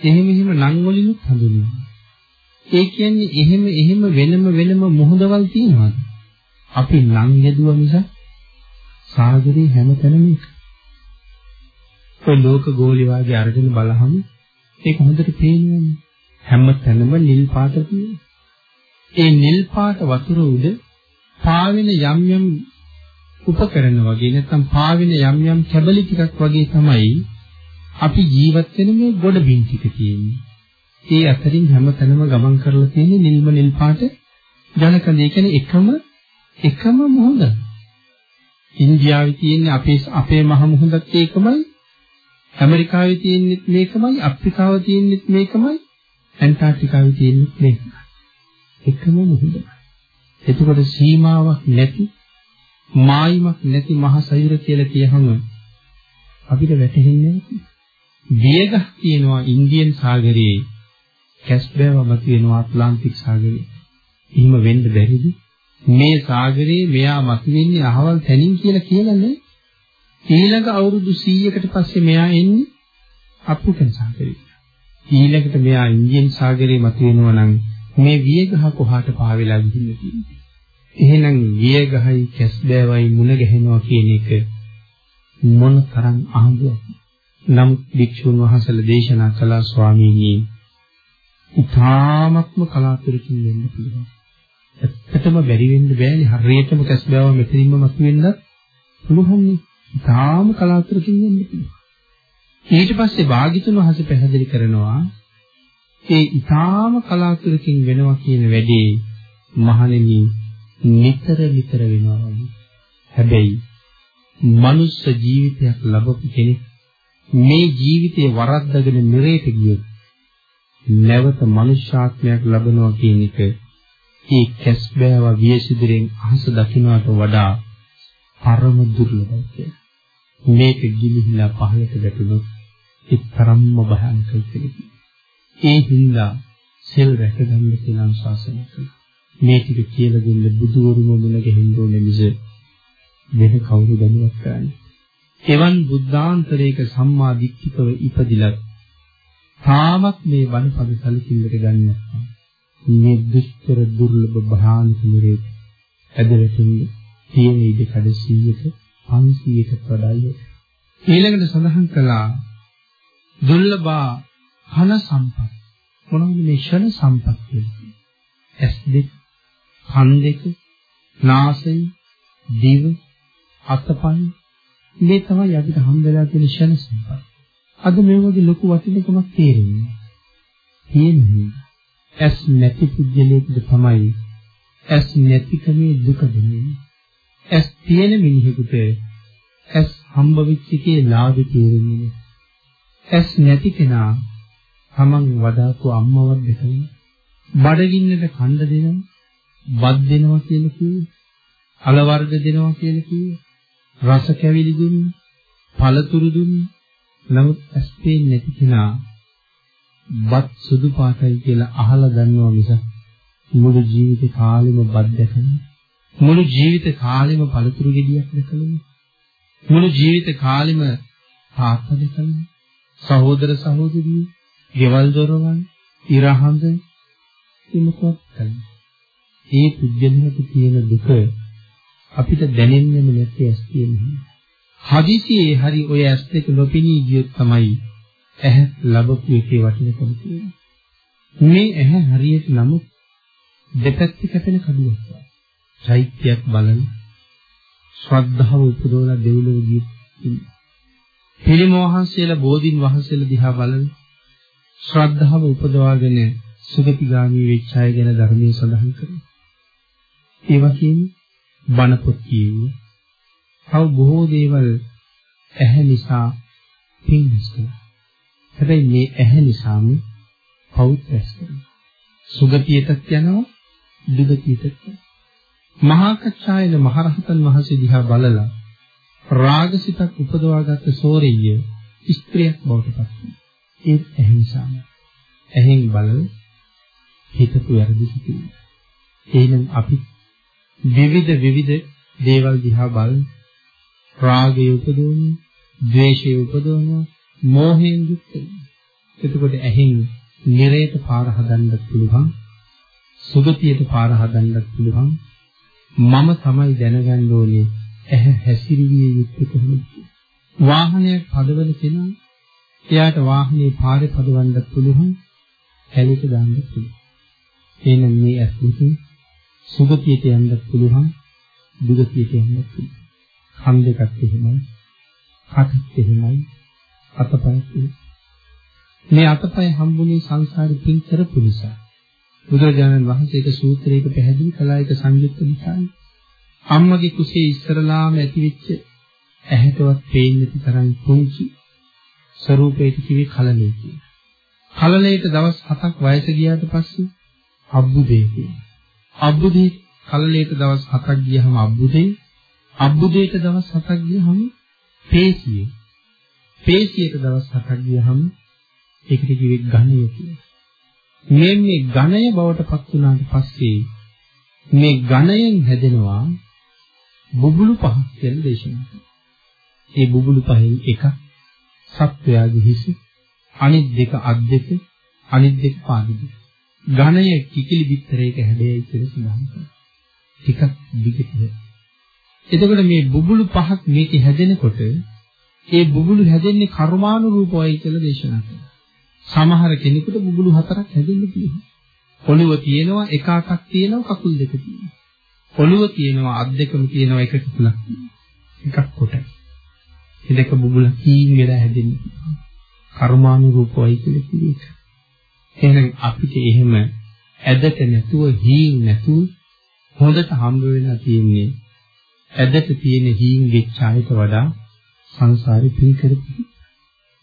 එහෙම එහෙම නම් වලින් හඳුන්වනවා. ඒ කියන්නේ එහෙම එහෙම වෙනම වෙනම මුහුදවල් තියෙනවාද? අපි නම් යදුවා නිසා සාගරේ හැමතැනම එක. ඔය ලෝක ගෝලි වාගේ අරගෙන බලහම ඒක හොඳට පේනවනේ. හැමතැනම නිල් පාට ඒ නිල් පාට වතුර උඩ පාවෙන යම් යම් උපකරණ වගේ නැත්නම් පාවෙන යම් යම් කැබලි ටිකක් වගේ තමයි අපි ජීවත් වෙන මේ ගොඩ බිම් ටික තියෙන්නේ. ඒ අතරින් හැමතැනම ගමන් කරලා තියෙන්නේ නිල්ම නිල් පාට ජනකඳ. ඒ කියන්නේ එකම එකම මුහුද. ඉන්දියාවේ තියෙන අපේ අපේ මහ මුහුදත් ඒකමයි. ඇමරිකාවේ තියෙන්නේ මේකමයි. අප්‍රිකාවේ තියෙන්නේ මේකමයි. ඇන්ටාර්ක්ටිකාවේ තියෙන්නේ මේකමයි. එකම මුහුදයි. එතකොට සීමාවක් නැති මායිමක් නැති මහ සයුර කියලා කියහම අපිට වැටහෙන්නේ නැහැ. වියගහ කියනවා ඉන්දියන් සාගරයේ කැස්බෑව මත වෙනවා ඇට්ලාන්ටික් සාගරයේ. එහෙම වෙන්න බැරිද? මේ සාගරයේ මෙයා මතුවෙන්නේ අහවල් තැනින් කියලා කියලානේ. ඊළඟ අවුරුදු 100කට පස්සේ මෙයා එන්නේ අප්‍රිකන් සාගරේ. ඊළඟට මෙයා ඉන්දියන් සාගරේ මතුවෙනවා නම් මේ වියගහ කොහාට පාවෙලා ගිහින් තියෙන්නේ. එහෙනම් වියගහයි කැස්බෑවයි මුණ ගැහෙනවා කියන එක මොන තරම් අහඹුවක්ද? නමුත් භික්ෂුන් වහන්සේලා දේශනා කළා ස්වාමීනි ඉතාමත්ම කලාතුරකින් වෙන්න පුළුවන්. ඇත්තටම බැරි වෙන්න බෑනේ හරියටම කැස්බෑව මෙතනින්ම මතුවෙන්නත් පුළුවන් නේ. ඉතාම කලාතුරකින් වෙන්න පුළුවන්. ඊට පස්සේ භාග්‍යතුන් වහන්සේ පැහැදිලි කරනවා ඒ ඊටාම කලාතුරකින් වෙනවා කියන වැඩේ මහණෙනි නිතර නිතර වෙනවා වගේ. හැබැයි මනුස්ස ජීවිතයක් ලැබපු කෙනෙක් මේ ජීවිතේ වරද්දගෙන නිරේත ගියොත් නැවත මනුෂ්‍යාත්මයක් ලැබනවා කියන එක ඒ කැස්බෑව වියසිදුරෙන් අහස දකින්නට වඩා පරම දුර්ලභයි. මේක ගිලිහිලා පහළට වැටුණොත් ඒ තරම්ම භයානකයි කියලා. ඒ හින්දා සෙල් රැකගන්න කියලා ශාසනය කළා. මේ ටික කියලා දෙන්න බුදුවරුම මුණ ගැහෙන්න ඕනේ මිස වෙන කවුරු දැනුවත් කරන්නේ. එවන් බුද්ධාන්තරයක සම්මා දිට්ඨිකව ඉපදිලත් තාමත් මේ වනපද සැලකිල්ලට ගන්න නැත්නම් මේ දුෂ්කර දුර්ලභ භානික නිරේත ඇදලටින් තියෙන ඉඩ කඩ 100ට 500කට වඩා ඊළඟට සඳහන් කළා දුර්ලභා ඝන සම්පත්. මොනවද මේ ෂණ සම්පත් කියන්නේ? ඇස් දෙක කන් දෙක නාසය දිව අතපය. මේ තමයි අපිට හම්බෙලා තියෙන ෂණ සම්පත්. අද මේ වගේ ලොකු වටිනකමක් තේරෙන්නේ. තියෙන්නේ. ඇස් නැති පුද්ගලයෙකුට තමයි ඇස් නැතිකමේ දුක දෙන්නේ. ඇස් තියෙන මිනිහෙකුට ඇස් හම්බ වෙච්ච එකේ ලාභය තේරෙන්නේ ඇස් නැති කෙනා තමන් වදාපු අම්මවත් දෙකනේ බඩගින්නට කණ්ඩ දෙනවා බත් දෙනවා කියලා කිව්වේ අල වර්ග දෙනවා කියලා කිව්වේ රස කැවිලි දුන්නේ පළතුරු දුන්නේ. නමුත් ඇස් පේන්නේ නැති කෙනා බත් සුදු පාටයි කියලා අහලා දන්නවා මිස මුළු ජීවිත කාලෙම බත් දැකන්නේ මුළු ජීවිත කාලෙම පළතුරු ගෙඩියක් දැකලා මුළු ජීවිත කාලෙම තාත්තා දැකලා සහෝදර සහෝදරියෝ, ගෙවල් දොරවල්, ඉරහඳ කිමකවත් කරන්නේ. ඒ පුද්ගලයාට තියෙන දුක අපිට දැනෙන්නෙම නැති ඇස් තියෙනවා. හදිසියේ හරි ඔය ඇස් දෙක නොපෙනී ගියොත් තමයි ඇහැ ලැබපු එකේ වටිනකම තියෙන්නේ. මේ ඇහැ හරියට නමුත් දෙපැත්ත කැපෙන කඩුවක්. චෛත්‍යයක් බලන ශ්‍රද්ධාව උපදවලා දෙව්ලොව ගිය පිළිම වහන්සේලා බෝධින් වහන්සේලා දිහා බලන ශ්‍රද්ධාව උපදවාගෙන සුගතිගාමී වෙච්ච අය ගැන ධර්මයේ සඳහන් කරනවා. ඒ වගේම බණ පොත් කියුවා. තව බොහෝ දේවල් ඇහැ නිසා පින්ස් කළා. හැබැයි මේ ඇහැ නිසාම පෞත් රැස් කරනවා. සුගතියටත් යනවා දුගතියටත් යනවා. මහා කච්චායන මහරහතන් වහන්සේ දිහා බලලා රාගසිතක් උපදවාගත්ත සෝරිය ස්ත්‍රියක් බවට පත් වෙනවා. ඒ ඇහිංසාම. ඇහෙන් බලන හිතපු වැරදි සිටින. එහෙනම් අපි විවිධ විවිධ දේවල් දිහා බල රාගය උපදවනවා, ද්වේෂය උපදවනවා, මෝහයෙන් යුක්ත වෙනවා. එතකොට ඇහෙන් නිරේත පාර හදන්නත් පුළුවන්. සුගතියට පාර හදන්නත් පුළුවන්. මම තමයි දැනගන්න ඕනේ ඇහැ හැසිරිවිය යුත්තේ කොහොමද? වාහනයක් පදවන කෙනා එයාට වාහනේ පාරේ පදවන්නත් පුළුවන්. හැලිට දාන්නත් පුළුවන්. එහෙනම් මේ ඇස්මුකින් සුගතියට යන්නත් පුළුවන්. දුගතියට යන්නත් පුළුවන්. කන් දෙකත් එහෙමයි. කටත් එහෙමයි. අතපයත් එහෙමයි. මේ අතපය හම්බුනේ සංසාරේ පින් කරපු නිසා. බුදුරජාණන් වහන්සේක සූත්‍රයක පැහැදිලි කළා ඒක සංයුක්ත නිසායි. අම්මගේ කුසේ ඉස්සරලාම ඇතිවෙච්ච ඇහැටවත් පේන්නේ නැති තරම් පුංචි ස්වરૂපයක කිවි කලලේ කියලා. කලලේට දවස් 7ක් වයස ගියාට පස්සේ අබ්බුදේ කියනවා. අබ්බුදේ කලලේට දවස් 7ක් ගියහම අබ්බුදේ අබ්බුදේට දවස් 7ක් ගියහම පේශියේ. පේශියට දවස් 7ක් ගියහම ඒකට කිව්වේ ඝණය කියලා. මේ මේ ඝණය බවට පත් වුණාට පස්සේ මේ ඝණයෙන් හැදෙනවා බුබුලු පහක් කියලා දේශනා කරනවා. ඒ බුබුලු පහෙන් එකක් සත්වයාගේ හිස අනිත් දෙක අත් දෙක අනිත් දෙක පාද දෙක. ඝණය කිකිලි බිත්තරයක හැඩයයි කියලා සඳහන් කරනවා. ටිකක් දිගට. එතකොට මේ බුබුලු පහක් මේකේ හැදෙනකොට ඒ බුබුලු හැදෙන්නේ කර්මානුරූපවයි කියලා දේශනා කරනවා. සමහර කෙනෙකුට බුබුලු හතරක් හැදෙන්න පුළුවන්. ඔළුව තියෙනවා එක අතක් තියෙනවා කකුල් දෙක තියෙනවා. ඔළුව තියෙනවා අත් දෙකම තියෙනවා එක කකුලක් එකක් කොටයි. මේ දෙක බුබුල කීන් වෙලා හැදෙන්න පුළුවන්. කර්මානුරූපවයි කියලා කිව්වේ. එහෙනම් අපිට එහෙම ඇදට නැතුව හීන් නැතුව හොඳට හම්බ වෙලා තියෙන්නේ ඇදට තියෙන හීන් වෙච්ච අයට වඩා සංසාරේ පින් කරපු.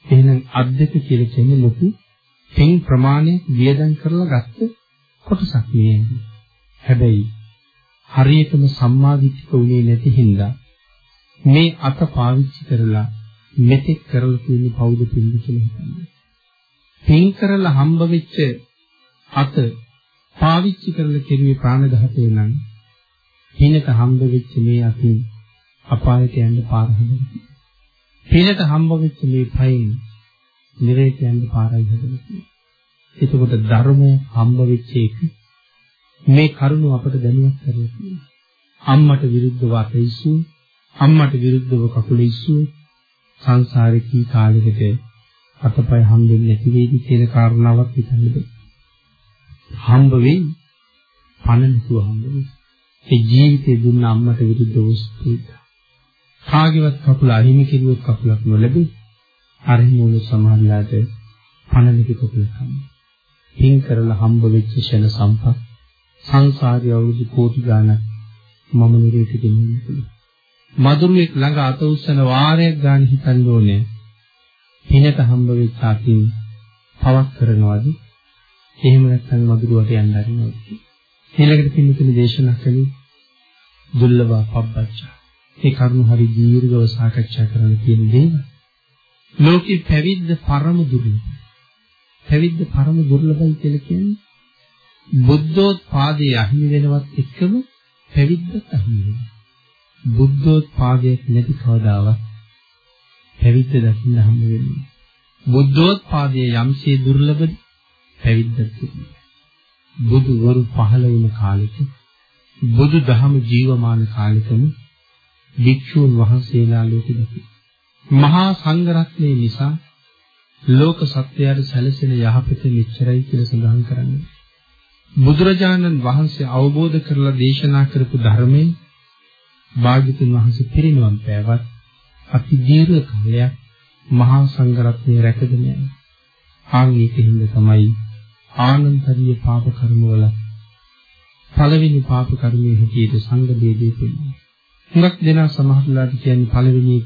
එහෙනම් අද්දක කියලා කියන්නේ ලොකු පින් ප්‍රමාණයක් වියදම් කරලා ගත්ත කොටසක් නෙවෙයි. හැබැයි හරියටම සම්මාදිට්ඨික උනේ නැති හින්දා මේ අත පාවිච්චි කරලා මෙතෙක් කරලා තියෙන පෞද පින්ද කියලා හිතන්නේ. පින් කරලා හම්බ වෙච්ච අත පාවිච්චි කරලා කෙරුවේ ප්‍රාණඝාතේ නම් හිනක හම්බ වෙච්ච මේ අතින් අපායට යන්න පාර හදලා පිනට හම්බ වෙච්ච මේ පයින් නිරේත යන්න පාරයි හදලා තියෙන්නේ. එතකොට ධර්මය හම්බ වෙච්ච එක මේ කරුණ අපට දැනුවත් කරලා තියෙනවා. අම්මට විරුද්ධව අතීසු අම්මට විරුද්ධව කකුල ඉස්සු සංසාරේ කී කාලෙකට අතපය හම්බෙන්නේ නැති වෙයිද කියන කාරණාවක් හිතන්න බෑ. හම්බ වෙයි පණ නැතුව හම්බ වෙයි. ඒ ජීවිතේ දුන්න අම්මට විරුද්ධව උස්පීත. කාගේවත් කකුල අහිමි කෙරුවොත් කකුලක් නොලැබේ. අරහිමුල සමාහලාට පණනික කකුලක් හම්බ. පින් කරලා හම්බ වෙච්ච ෂණ සම්පත් සංසාරය අවුරුදු කෝටි ගාණක් මම නිරේත දෙන්නේ පුළුවන්. මధుරෙක් ළඟ අත උස්සන වාරයක් ගන්න හිතන්න ඕනේ. පිනට හම්බ වෙච්ච අතින් පවක් කරනවද? එහෙම නැත්නම් මధుරවට යන්න හරිනවද? ඊළඟට පින්නතුනි දේශනා කළේ දුර්ලභ පබ්බච්චා. ඒ කරුණු හරි දීර්ඝව සාකච්ඡා කරන්න තියෙන දේවල්. ලෝකේ පැවිද්ද පරම දුර්ලභයි. පැවිද්ද පරම දුර්ලභයි කියලා කියන්නේ බුද්ධෝත්පාදයේ අහිමි වෙනවත් එක්කම පැවිද්දත් අහිමි වෙනවා. බුද්ධෝත්පාදයක් නැති කවදාවත් පැවිද්ද දකින්න හම්බ වෙන්නේ. බුද්ධෝත්පාදයේ යම්සේ දුර්ලභද පැවිද්දත් දුර්ලභයි. බුදු වරු පහළ වුණ කාලෙක බුදු දහම ජීවමාන කාලෙකම භික්ෂූන් වහන්සේලා ලෝකෙ දකි. මහා සංඝරත්නය නිසා ලෝක සත්‍යයට සැලසෙන යහපත මෙච්චරයි කියලා සඳහන් කරන්නේ. බුදුරජාණන් වහන්සේ අවබෝධ කරලා දේශනා කරපු ධර්මයේ භාග්‍යතුන් වහන්සේ පිරිනිවන් පෑවත් අති දීර්ඝ කාලයක් මහා සංඝරත්නය රැකගෙන යනවා. ආන්ගිකින්ද තමයි ආනන්තරීය පාප කර්මවල පළවෙනි පාප කර්මයේ හැටියට සංඝ බේදේ පෙන්වනවා. හුඟක් දෙනා සමහරලාට කියන්නේ පළවෙනි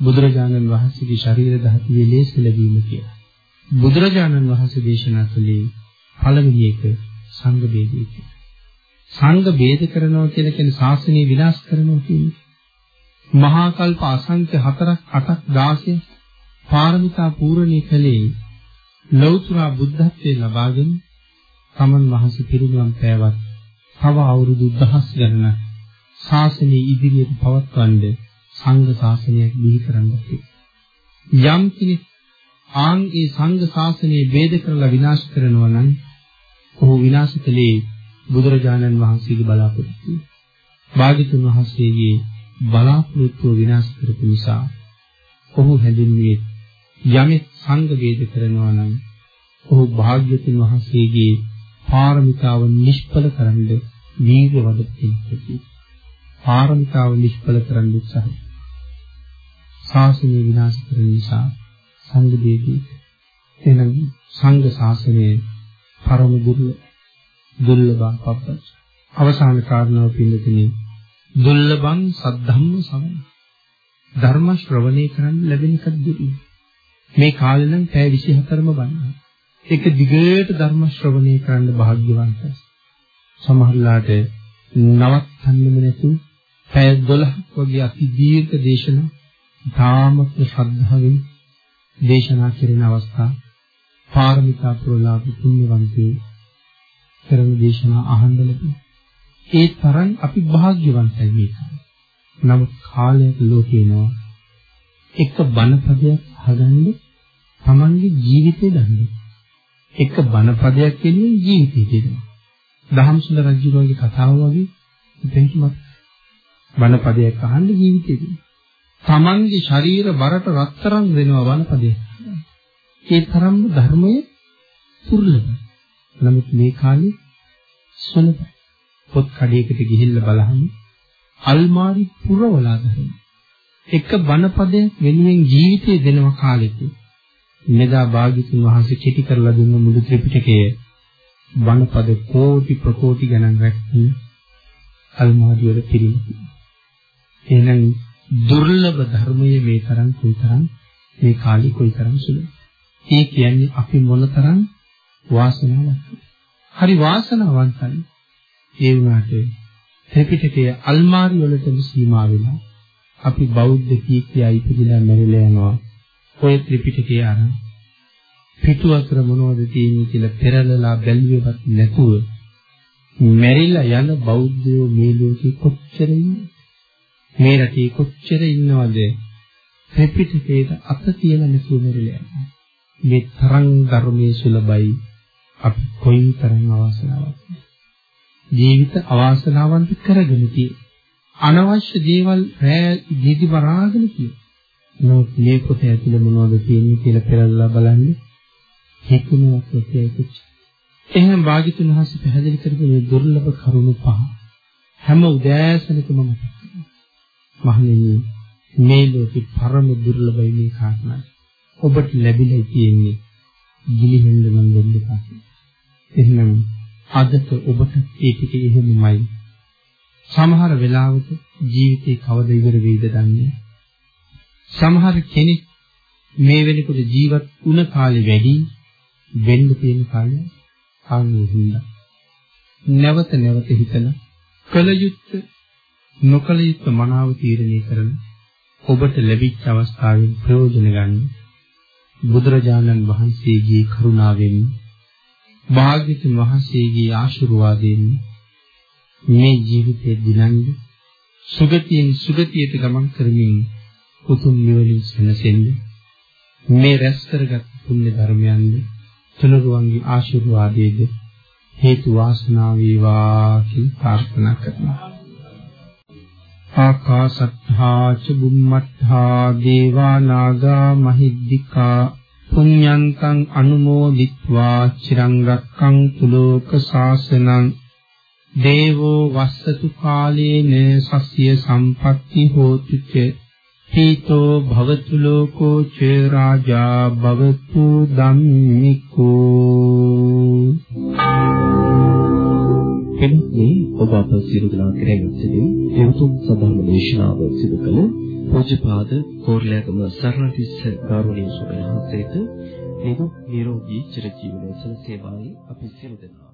බුදුරජාණන් වහන්සේගේ ශරීර ධාතුවේ ලේස ලැබීම කියලා. බුදුරජාණන් වහන්සේ දේශනා කළේ පළවෙනි එක සංඝ බේදය කියලා. සංඝ බේද කරනවා කියලා කියන්නේ ශාසනය විනාශ කරනවා කියන්නේ. මහා කල්ප අසංඛ්‍ය 4ක් 8ක් 16 පාරමිතා පූර්ණේ කලේ ලෞතර බුද්ධත්වයේ ලබාගෙන තමන් වහන්සේ පිරිනුවම් පෑවත් තව අවුරුදු දහස් ගණනක් ශාසනය ඉදිරියට පවත්වන්න සංඝ ශාසනයක් බිහි කරන්නත් යම් කෙනෙක් ආන් ඒ සංඝ ශාසනය ભેද කරලා විනාශ කරනවා නම් ඔහු විනාශ කළේ බුදුරජාණන් වහන්සේගේ බලාපොරොත්තුව. භාග්‍යතුන් වහන්සේගේ බලාපොරොත්තුව විනාශ කරපු නිසා ඔහු හැඳින්වුවේ යමෙක් සංඝ ભેද කරනවා නම් ඔහු භාග්‍යතුන් වහන්සේගේ පාරමිතාව නිෂ්ඵල කරන්න වීර්ය වඩපු පාරමිතාව නිෂ්ඵල කරන්න උත්සාහයි. ශාසනය විනාශ කරන නිසා සංඝ දෙවි එනම් සංඝ ශාසනයේ පරම දුර්ලභ දුර්ලභ පබ්බච අවසාන කාරණාව පිළිතුනේ දුර්ලභං සද්ධම්ම සමන. ධර්ම ශ්‍රවණය කරන්න ලැබෙන එකක් දුර්ලභ මේ කාලේ නම් පැය 24ම බලනවා ඒක දිගට ධර්ම ශ්‍රවණය කරන්න වාග්යවන්තයි සමහරලාට නවත්තන්නෙම නැතුව පැය 12ක් වගේ අති දීර්ඝ දේශනා ධාමක ශ්‍රද්ධාවෙන් දේශනා කෙරෙන අවස්ථා පාරමිතා පුරලා පුණ්‍යවන්තයෝ කරන දේශනා අහන්න ලැබෙනවා. ඒ තරම් අපි වාග්යවන්තයි මේක. නමුත් කාලයක ලෝකේනවා එක බණපදයක් අහගන්න තමන්ගේ ජීවිතේ දන්නේ. එක බණපදයක් කියන්නේ ජීවිතේ දෙනවා. දහම්සුල රජුගේ කතාව වගේ දෙහිමත් බණපදයක් අහන්න ජීවිතේ දෙනවා. තමන්ගේ ශරීර බරට රත්තරන් වෙනවා වනපදේ. ඒ තරම්ම ධර්මයේ දුර්ලභයි. නමුත් මේ කාලේ සුලභයි. පොත් කඩේකට ගිහිල්ලා බලහම අල්මාරි පුරවලා ධර්ම. එක බණපදයක් වෙනුවෙන් ජීවිතය දෙනව කාලෙක. මෙදා භාග්‍යතුන් වහන්සේ කෙටි කරලා දුන්න මුළු ත්‍රිපිටකයේ බණපද කෝටි ප්‍රකෝටි ගණන් රැක්කේ අල්මාරි වල පිරිනි. එහෙනම් දුර්ලභ ධර්මයේ මේ තරම් කොයිතරම් මේ කාලේ කොයිතරම් සුළුයි. ඒ කියන්නේ අපි මොනතරම් වාසනාවන්තද? හරි වාසනාවන්තයි. ඒ වුණාට ත්‍රිපිටකයේ අල්මාරි වලටම සීමා වෙලා අපි බෞද්ධ කී කියා ඉපදිලා මැරිලා යනවා. ඔය ත්‍රිපිටකයේ අරන් පිටු අතර මොනවද තියෙන්නේ කියලා පෙරලලා බැලුවේවත් නැතුව මැරිලා යන බෞද්ධයෝ මේ ලෝකෙ කොච්චර ඉන්නේ මේ රටේ කොච්චර ඉන්නවද ත්‍රිපිටකයට අත තියලා නැතුව මෙරිලා යනවා. මේ තරං ධර්මයේ සුලභයි අපි කොයිතරම් අවාසනාවක්ද. ජීවිත අවාසනාවන්ත කරගෙන තියෙන අනවශ්‍ය දේවල් රැ නිදි බරාගෙන තියෙන. නමුත් මේ පොත ඇතුලේ මොනවද තියෙන්නේ කියලා පෙරලා බලන්නේ හිකුණක් නැතියි කිච්ච. එහෙනම් භාග්‍යතුන් වහන්සේ පැහැදිලි කරපු මේ දුර්ලභ කරුණු පහ හැම උදෑසනකම මතක් මහණෙනි මේ ලෝකේ පරම දුර්ලභයි මේ කාරණා. ඔබට ලැබිලා තියෙන්නේ ගිලිහෙන්න නම් වෙන්න එපා. එහෙනම් අදට ඔබට ඒ ටික එහෙමමයි. සමහර වෙලාවට ජීවිතේ කවද ඉවර වෙයිද දන්නේ සමහර කෙනෙක් මේ වෙනකොට ජීවත් වුණ කාලේ වැඩි වෙන්න තියෙන කාලේ ආන්නේ හින්දා නැවත නැවත හිතලා කල යුත්තේ නොකල යුතු මනාව තීරණය කරන ඔබට ලැබිච්ච අවස්ථාවෙන් ප්‍රයෝජන ගන්න බුදුරජාණන් වහන්සේගේ කරුණාවෙන් භාග්‍යතුන් වහන්සේගේ ආශිර්වාදයෙන් මේ ජීවිතේ දිනන්නේ සුගතියෙන් සුගතියට ගමන් කරමින් උතුම් නිවනින් සැනසෙන්න මේ රැස් කරගත් පුණ්‍ය ධර්මයන්ද තුනුරුවන්ගේ ආශිර්වාදයේද හේතු වාසනා වේවා කියලා ප්‍රාර්ථනා කරනවා. ආකාසත්තා ච බුම්මත්තා දේවා නාග මහිද්దికා පුඤ්ඤන්තං අනුමෝදිත්වා චිරං රක්ඛන්තු ලෝක සාසනං දේවෝ වස්සතු කාලේන සස්ය සම්පatti හෝතු ච පීතෝ භවතු ලෝකෝ ච රාජා භවතු ධම්මිකෝ කෙනෙක්නේ ඔබ අප සියලු දෙනා කෙරෙහිත් සිටින් එවතුම් සදහම දේශනාව සිදු කළ පූජ්‍යපාද කෝරළයාගම සරණතිස්ස ගෞරවනීය ස්වාමීන් වහන්සේට නිදුක් නිරෝගී චිරජීවනයේ සලසේවායි අපි සියලු දෙනා